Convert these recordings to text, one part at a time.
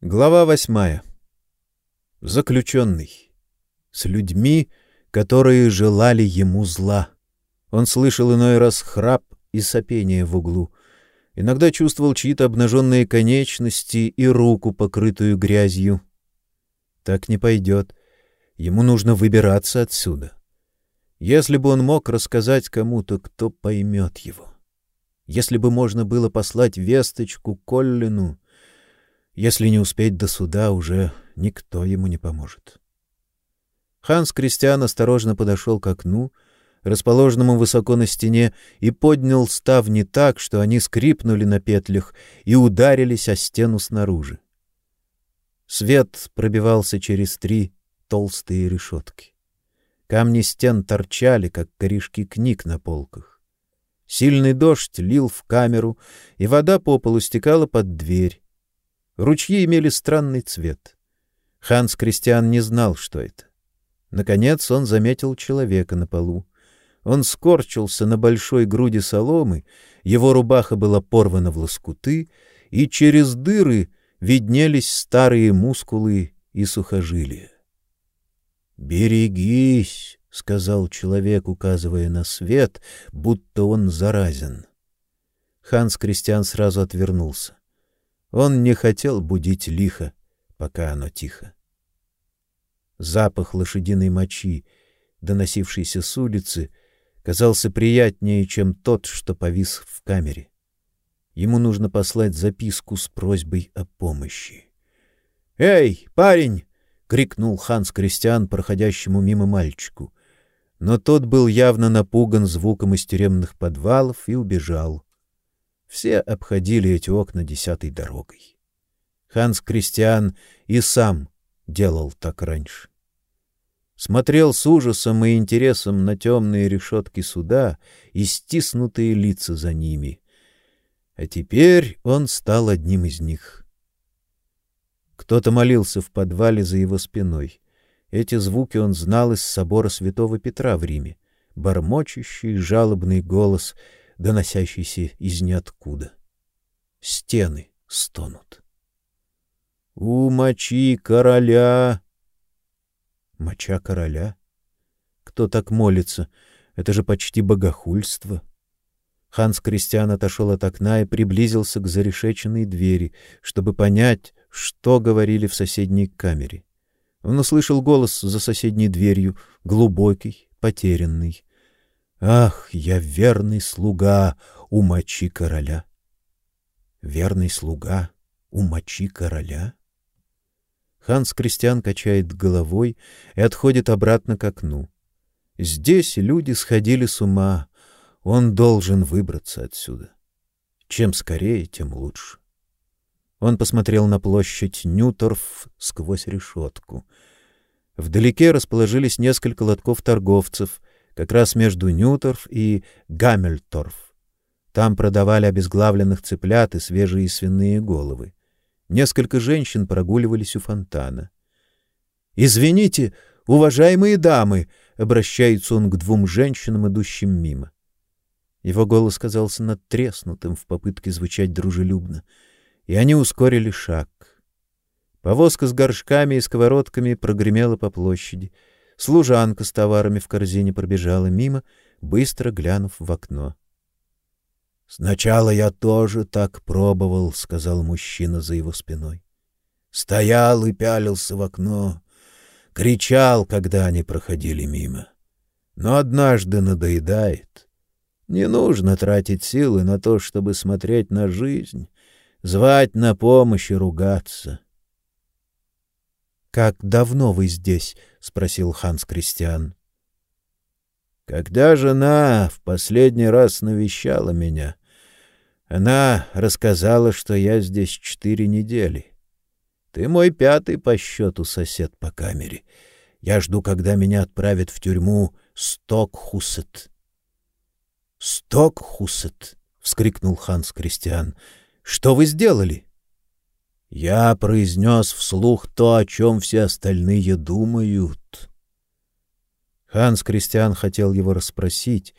Глава восьмая. Заключенный. С людьми, которые желали ему зла. Он слышал иной раз храп и сопение в углу. Иногда чувствовал чьи-то обнаженные конечности и руку, покрытую грязью. Так не пойдет. Ему нужно выбираться отсюда. Если бы он мог рассказать кому-то, кто поймет его. Если бы можно было послать весточку Коллину, если не успеть до суда, уже никто ему не поможет. Ханс Кристиан осторожно подошел к окну, расположенному высоко на стене, и поднял ставни так, что они скрипнули на петлях и ударились о стену снаружи. Свет пробивался через три толстые решетки. Камни стен торчали, как корешки книг на полках. Сильный дождь лил в камеру, и вода по полу стекала под дверь. Ручьи имели странный цвет. Ханс Кристиан не знал, что это. Наконец он заметил человека на полу. Он скорчился на большой груди соломы, его рубаха была порвана в лоскуты, и через дыры виднелись старые мускулы и сухожилия. «Берегись!» — сказал человек, указывая на свет, будто он заразен. Ханс Кристиан сразу отвернулся. Он не хотел будить лихо, пока оно тихо. Запах лошадиной мочи, доносившийся с улицы, казался приятнее, чем тот, что повис в камере. Ему нужно послать записку с просьбой о помощи. "Эй, парень!" крикнул Ханс Кристиан проходящему мимо мальчику. Но тот был явно напуган звуком из тюремных подвалов и убежал. Все обходили эти окна десятой дорогой. Ханс Кристиан и сам делал так раньше. Смотрел с ужасом и интересом на темные решетки суда и стиснутые лица за ними. А теперь он стал одним из них. Кто-то молился в подвале за его спиной. Эти звуки он знал из собора Святого Петра в Риме. Бормочущий жалобный голос — доносящийся из ниоткуда. Стены стонут. У мочи короля. Моча короля? Кто так молится? Это же почти богохульство. Ханс Кристиан отошел от окна и приблизился к зарешеченной двери, чтобы понять, что говорили в соседней камере. Он услышал голос за соседней дверью, глубокий, потерянный. Ах, я верный слуга у мочи короля. Верный слуга у мочи короля. Ханс Кристиан качает головой и отходит обратно к окну. Здесь люди сходили с ума. Он должен выбраться отсюда. Чем скорее, тем лучше. Он посмотрел на площадь Ньюторф сквозь решетку. Вдалеке расположились несколько лотков торговцев, как раз между Ньюторф и Гаммельторф. Там продавали обезглавленных цыплят и свежие свиные головы. Несколько женщин прогуливались у фонтана. Извините, уважаемые дамы, обращается он к двум женщинам, идущим мимо. Его голос казался надтреснутым в попытке звучать дружелюбно, и они ускорили шаг. Повозка с горшками и сковородками прогремела по площади. Служанка с товарами в корзине пробежала мимо, быстро глянув в окно. Сначала я тоже так пробовал, сказал мужчина за его спиной. Стоял и пялился в окно, кричал, когда они проходили мимо. Но однажды надоедает. Не нужно тратить силы на то, чтобы смотреть на жизнь, звать на помощь и ругаться. Как давно вы здесь? спросил Ханс Кристиан. Когда жена в последний раз навещала меня, она рассказала, что я здесь четыре недели. Ты мой пятый по счету сосед по камере. Я жду, когда меня отправят в тюрьму Стокхусет. Стокхусет, вскрикнул Ханс Кристиан. Что вы сделали? Я произнес вслух то, о чем все остальные думают. Ханс Кристиан хотел его расспросить.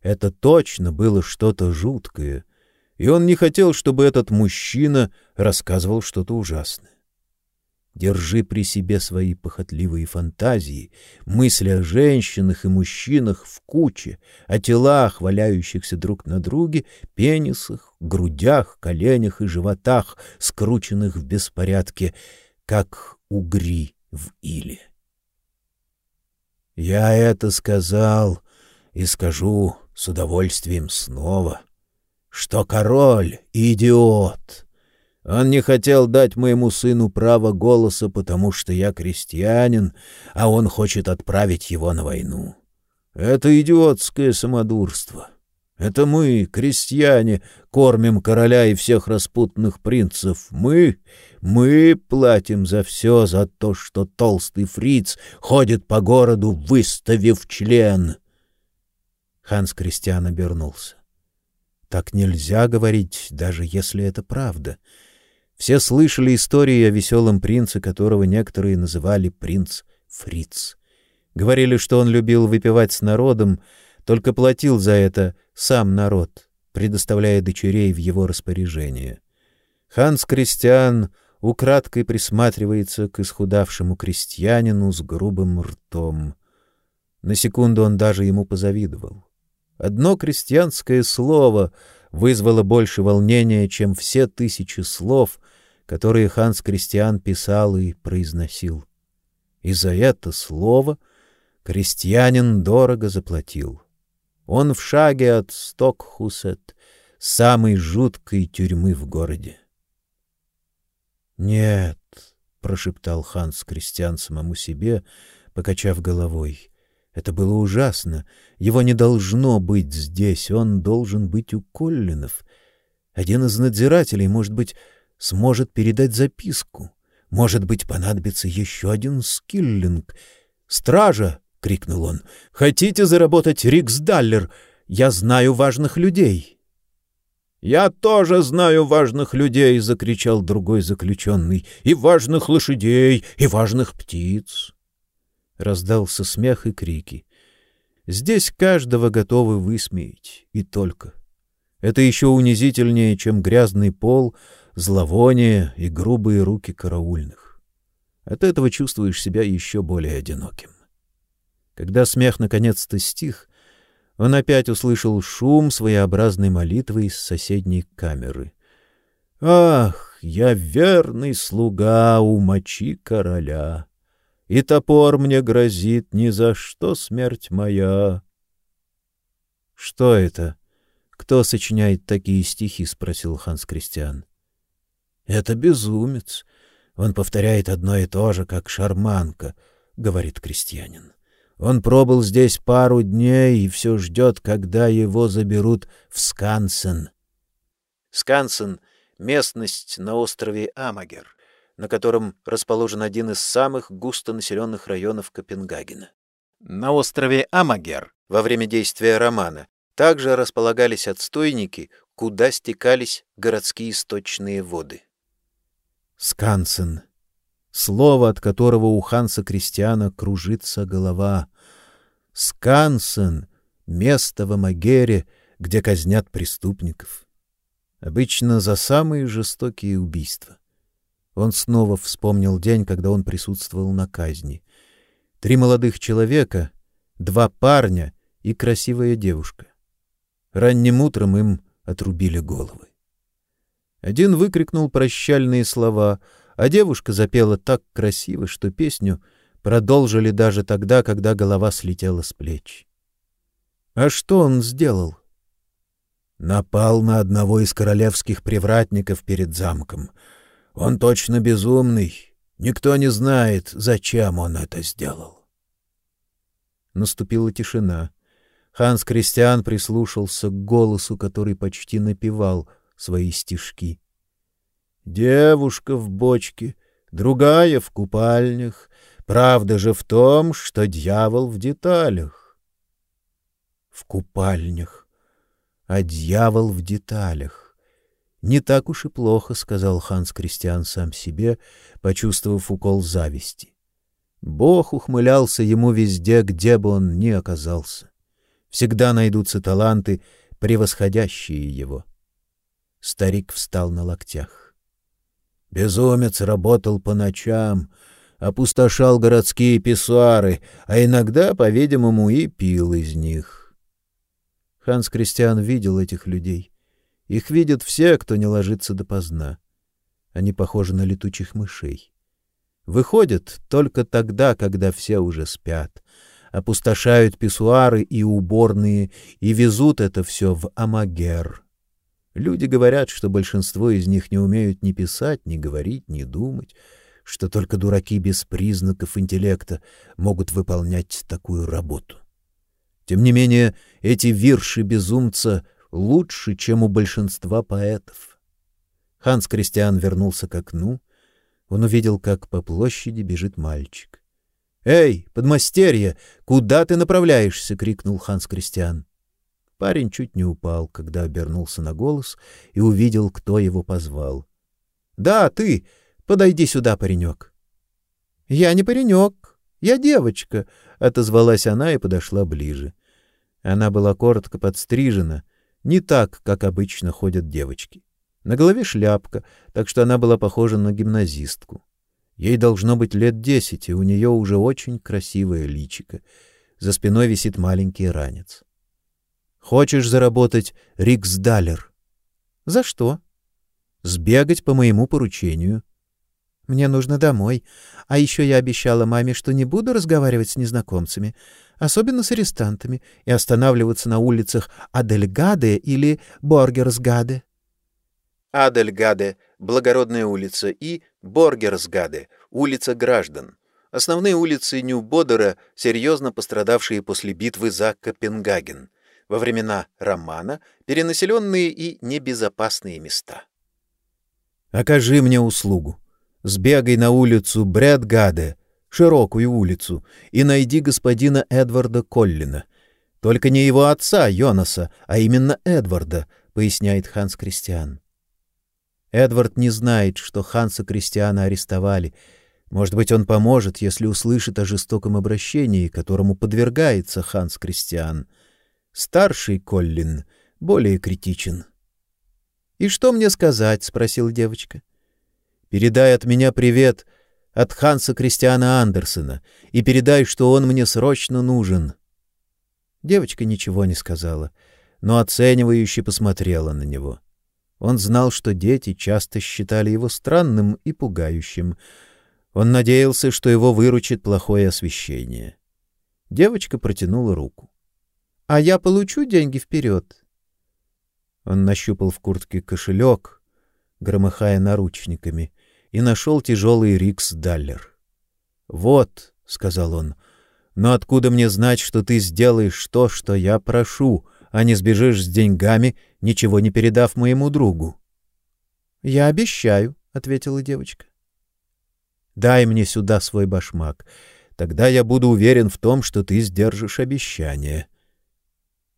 Это точно было что-то жуткое, и он не хотел, чтобы этот мужчина рассказывал что-то ужасное. Держи при себе свои похотливые фантазии, мысли о женщинах и мужчинах в куче, о телах, валяющихся друг на друге, пенисах, грудях, коленях и животах, скрученных в беспорядке, как угри в иле. Я это сказал и скажу с удовольствием снова, что король — идиот, он не хотел дать моему сыну право голоса, потому что я крестьянин, а он хочет отправить его на войну. Это идиотское самодурство. Это мы, крестьяне, кормим короля и всех распутных принцев. Мы, мы платим за все, за то, что толстый фриц ходит по городу, выставив член. Ханс Кристиан обернулся. Так нельзя говорить, даже если это правда. Все слышали истории о веселом принце, которого некоторые называли принц Фриц. Говорили, что он любил выпивать с народом, только платил за это сам народ, предоставляя дочерей в его распоряжение. Ханс Кристиан украдкой присматривается к исхудавшему крестьянину с грубым ртом. На секунду он даже ему позавидовал. Одно крестьянское слово вызвало больше волнения, чем все тысячи слов, которые Ханс Кристиан писал и произносил. И за это слово крестьянин дорого заплатил. Он в шаге от Стокхусет, самой жуткой тюрьмы в городе. Нет, прошептал Ханс Кристиан самому себе, покачав головой. Это было ужасно. Его не должно быть здесь, он должен быть у Коллинов. Один из надзирателей, может быть, сможет передать записку. Может быть, понадобится еще один скиллинг. «Стража!» — крикнул он. «Хотите заработать риксдаллер? Я знаю важных людей!» «Я тоже знаю важных людей!» — закричал другой заключенный. «И важных лошадей, и важных птиц!» Раздался смех и крики. Здесь каждого готовы высмеять, и только. Это еще унизительнее, чем грязный пол — зловоние и грубые руки караульных. От этого чувствуешь себя еще более одиноким. Когда смех наконец-то стих, он опять услышал шум своеобразной молитвы из соседней камеры. «Ах, я верный слуга у мочи короля, и топор мне грозит ни за что смерть моя». «Что это? Кто сочиняет такие стихи?» — спросил Ханс Кристиан. Это безумец. Он повторяет одно и то же, как шарманка, говорит крестьянин. Он пробыл здесь пару дней и все ждет, когда его заберут в Скансен. Скансен — местность на острове Амагер, на котором расположен один из самых густонаселенных районов Копенгагена. На острове Амагер во время действия романа также располагались отстойники, куда стекались городские сточные воды. Скансен. Слово, от которого у Ханса Кристиана кружится голова. Скансен — место в Амагере, где казнят преступников. Обычно за самые жестокие убийства. Он снова вспомнил день, когда он присутствовал на казни. Три молодых человека, два парня и красивая девушка. Ранним утром им отрубили головы. Один выкрикнул прощальные слова, а девушка запела так красиво, что песню продолжили даже тогда, когда голова слетела с плеч. А что он сделал? Напал на одного из королевских привратников перед замком. Он точно безумный. Никто не знает, зачем он это сделал. Наступила тишина. Ханс Кристиан прислушался к голосу, который почти напевал — свои стишки. Девушка в бочке, другая в купальнях, правда же в том, что дьявол в деталях. В купальнях, а дьявол в деталях. Не так уж и плохо, сказал Ханс Кристиан сам себе, почувствовав укол зависти. Бог ухмылялся ему везде, где бы он ни оказался. Всегда найдутся таланты, превосходящие его. Старик встал на локтях. Безумец работал по ночам, опустошал городские писсуары, а иногда, по-видимому, и пил из них. Ханс Кристиан видел этих людей. Их видят все, кто не ложится допоздна. Они похожи на летучих мышей. Выходят только тогда, когда все уже спят, опустошают писсуары и уборные и везут это все в Амагер. Люди говорят, что большинство из них не умеют ни писать, ни говорить, ни думать, что только дураки без признаков интеллекта могут выполнять такую работу. Тем не менее, эти вирши безумца лучше, чем у большинства поэтов. Ханс Кристиан вернулся к окну. Он увидел, как по площади бежит мальчик. "Эй, подмастерье, куда ты направляешься?" крикнул Ханс Кристиан. Парень чуть не упал, когда обернулся на голос и увидел, кто его позвал. "Да, ты, подойди сюда, паренек». "Я не паренек, я девочка", отозвалась она и подошла ближе. Она была коротко подстрижена, не так, как обычно ходят девочки. На голове шляпка, так что она была похожа на гимназистку. Ей должно быть лет десять, и у нее уже очень красивое личико. За спиной висит маленький ранец. Хочешь заработать риксдалер? За что? Сбегать по моему поручению. Мне нужно домой. А еще я обещала маме, что не буду разговаривать с незнакомцами, особенно с арестантами, и останавливаться на улицах Адельгаде или Боргерсгаде. Адельгаде — благородная улица, и Боргерсгаде — улица граждан. Основные улицы Нью-Бодера, серьезно пострадавшие после битвы за Копенгаген. Во времена романа перенаселенные и небезопасные места. «Окажи мне услугу. Сбегай на улицу Брэдгаде, широкую улицу, и найди господина Эдварда Коллина. Только не его отца, Йонаса, а именно Эдварда, поясняет Ханс Кристиан. Эдвард не знает, что Ханса Кристиана арестовали. Может быть, он поможет, если услышит о жестоком обращении, которому подвергается Ханс Кристиан. Старший Коллин более критичен. «И что мне сказать?» — спросила девочка. «Передай от меня привет от Ханса Кристиана Андерсена и передай, что он мне срочно нужен». Девочка ничего не сказала, но оценивающе посмотрела на него. Он знал, что дети часто считали его странным и пугающим. Он надеялся, что его выручит плохое освещение. Девочка протянула руку. А я получу деньги вперед?» Он нащупал в куртке кошелек, громыхая наручниками, и нашел тяжелый рикс-даллер. «Вот», — сказал он, — «но откуда мне знать, что ты сделаешь то, что я прошу, а не сбежишь с деньгами, ничего не передав моему другу?» «Я обещаю», — ответила девочка. «Дай мне сюда свой башмак, тогда я буду уверен в том, что ты сдержишь обещание».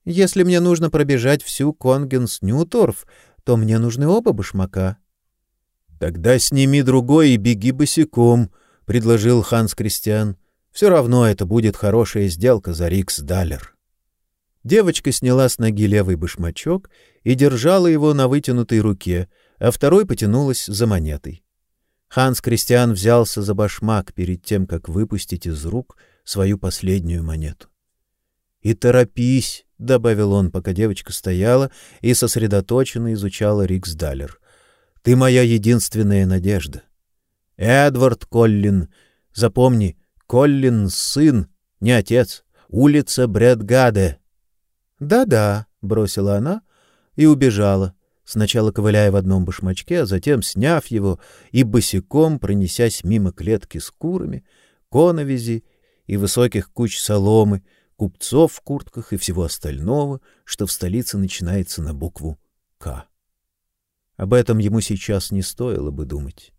«Если мне нужно пробежать всю Конгенс-Ньюторф, то мне нужны оба башмака», Тогда сними другой и беги босиком, предложил Ханс Кристиан. Все равно это будет хорошая сделка за Рикс Даллер. Девочка сняла с ноги левый башмачок и держала его на вытянутой руке, а второй потянулась за монетой. Ханс Кристиан взялся за башмак перед тем, как выпустить из рук свою последнюю монету. И торопись, добавил он, пока девочка стояла и сосредоточенно изучала Рикс Даллер. Ты моя единственная надежда. Эдвард Коллин, запомни, Коллин сын, не отец. Улица Бредгаде. Да-да, бросила она и убежала, сначала ковыляя в одном башмачке, а затем сняв его и босиком пронесясь мимо клетки с курами, коновизи и высоких куч соломы, купцов в куртках и всего остального, что в столице начинается на букву К. Об этом ему сейчас не стоило бы думать.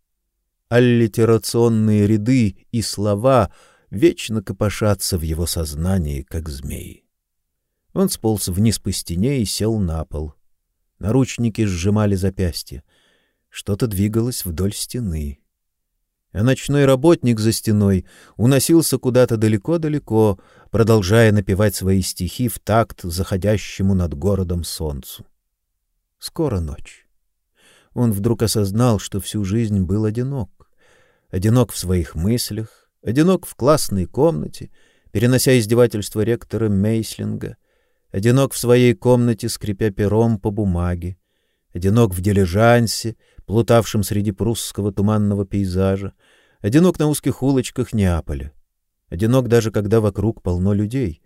Аллитерационные ряды и слова вечно копошатся в его сознании, как змеи. Он сполз вниз по стене и сел на пол. Наручники сжимали запястья. Что-то двигалось вдоль стены. А ночной работник за стеной уносился куда-то далеко-далеко, продолжая напевать свои стихи в такт заходящему над городом солнцу. Скоро ночь. Он вдруг осознал, что всю жизнь был одинок. Одинок в своих мыслях, одинок в классной комнате, перенося издевательство ректора Мейслинга, одинок в своей комнате, скрипя пером по бумаге, одинок в дилижансе, плутавшем среди прусского туманного пейзажа, одинок на узких улочках Неаполя, одинок даже когда вокруг полно людей.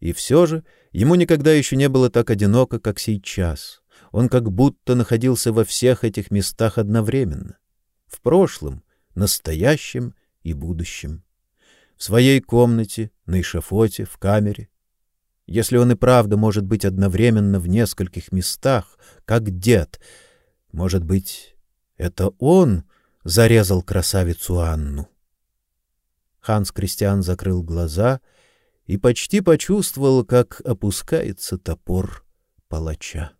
И все же ему никогда еще не было так одиноко, как сейчас. Он как будто находился во всех этих местах одновременно. В прошлом, настоящем и будущем. В своей комнате, на эшафоте, в камере. Если он и правда может быть одновременно в нескольких местах, как дед, может быть, это он зарезал красавицу Анну. Ханс Кристиан закрыл глаза и почти почувствовал, как опускается топор палача.